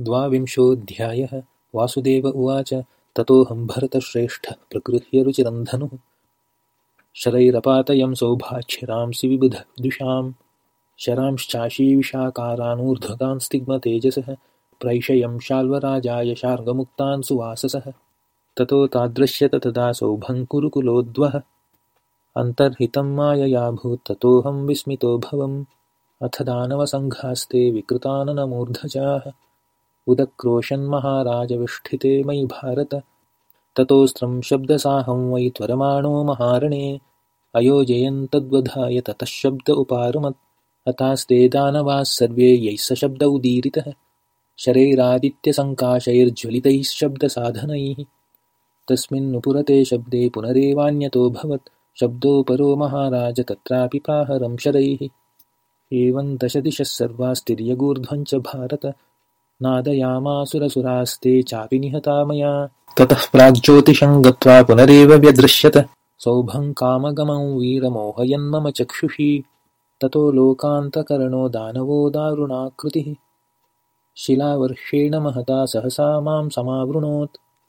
द्वाविंशोऽध्यायः। वासुदेव उवाच ततोऽहं भरतश्रेष्ठः धनुः शरैरपातयं सौभाक्ष्यरांसि विबुधद्विषां शरांश्चाशीविषाकारानूर्ध्वगांस्तिग्मतेजसः प्रैषयं शाल्वराजाय शार्ङ्गमुक्तान् सुवाससः। ततो तादृश्यत तदा सौभङ्कुरुकुलोद्वः अन्तर्हितं माययाभूत् ततोऽहं विस्मितोऽभवम् अथ दानवसङ्घास्ते विकृताननमूर्धजाः उदक्रोशन्महाराजविष्ठिते मयि भारत। ततोऽस्त्रं शब्दसाहं वै त्वरमाणो महारणे। अयोजयन्तद्वधाय ततः शब्द उपारुमत्। हतास्ते दानवाः सर्वे यैः स शब्द उदीरितः। शरैरादित्यसङ्काशैर्ज्वलितैश्शब्दसाधनैः तस्मिन्नुपुरते शब्दे पुनरेवान्यतोऽभवत् शब्दोपरो महाराज तत्रापि प्राहरं शरैः। एवं दशदिशः सर्वास्तिर्यगूर्ध्वञ्च भारत नादयामासुरसुरास्ते चापि निहता मया। ततः प्राग्ज्योतिषं गत्वा पुनरेव व्यदृश्यत। सौभङ्कामगमं वीरमोहयन्मम चक्षुषी। ततो लोकान्तकरणो दानवो दारुणाकृतिः। शिलावर्षेण महता सहसा मां समावृणोत्